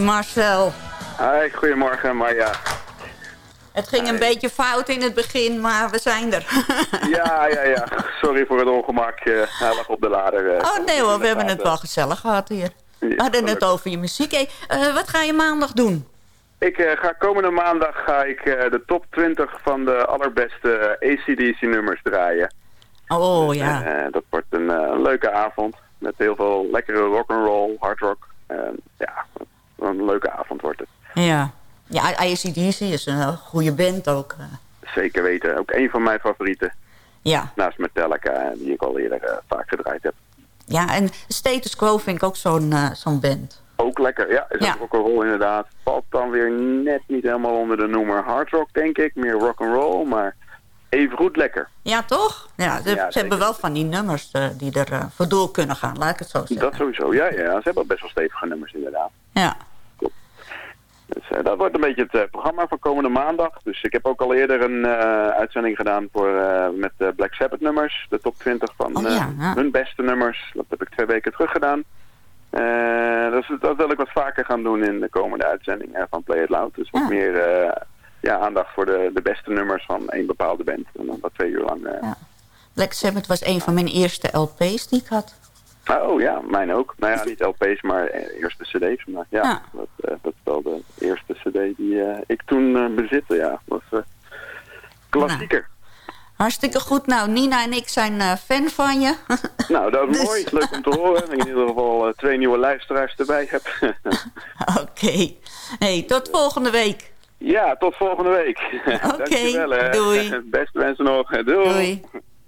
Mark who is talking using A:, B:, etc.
A: Hey Marcel.
B: Hi, goedemorgen Marja.
A: Het ging een beetje fout in het begin, maar we zijn er.
B: ja, ja, ja. Sorry voor het ongemak. Uh, hij lag op de lader.
A: Uh, oh nee hoor, we hebben het wel gezellig gehad hier. we hadden het over je muziek. Hey, uh, wat ga je maandag doen?
B: Ik ga komende maandag ga ik de top 20 van de allerbeste ACDC nummers draaien.
A: Oh dus, ja.
B: dat wordt een leuke avond. Met heel veel lekkere rock'n'roll, hard rock. Ja.
A: Ja. Ja, ICDC is een goede band ook.
B: Zeker weten. Ook een van mijn favorieten.
A: Ja.
B: Naast Metallica, die ik al eerder uh, vaak gedraaid heb.
A: Ja, en Status Quo vind ik ook zo'n uh, zo'n band.
B: Ook lekker, ja. Is ja. ook een rol inderdaad. Valt dan weer net niet helemaal onder de noemer hard rock, denk ik. Meer rock and roll, maar even goed lekker.
A: Ja, toch? Ja, ze, ja, ze hebben wel van die nummers uh, die er voor door kunnen gaan, laat ik het zo zeggen.
B: Dat sowieso, ja, ja. Ze hebben best wel stevige nummers inderdaad.
A: Ja.
B: Uh, dat wordt een beetje het uh, programma van komende maandag. Dus ik heb ook al eerder een uh, uitzending gedaan voor, met de Black Sabbath nummers. De top 20 van
A: oh, ja, ja.
B: hun beste nummers. Dat heb ik twee weken terug gedaan. dus dat wil ik wat vaker gaan doen in de komende uitzending van Play It Loud. Dus wat meer ja, aandacht voor de, de beste nummers van één bepaalde band. En dan dat twee uur lang.
A: Black Sabbath was een van mijn eerste LP's die ik had.
B: Oh ja, mijn ook. Nou ja, niet LP's, maar eerste cd's. Maar ja,
A: ja.
B: Dat, uh, dat is wel de eerste cd die uh, ik toen uh, bezitte. Ja, dat was klassieker.
A: Nou, hartstikke goed. Nou, Nina en ik zijn fan van je.
B: nou, dat is dus... mooi. Leuk om te horen. Dat ik in ieder geval twee nieuwe luisteraars erbij heb.
A: Oké. Okay. Hey, tot volgende week.
B: Ja, tot volgende week.
A: Oké, okay, doei.
B: Beste wensen nog. Doei.
A: doei.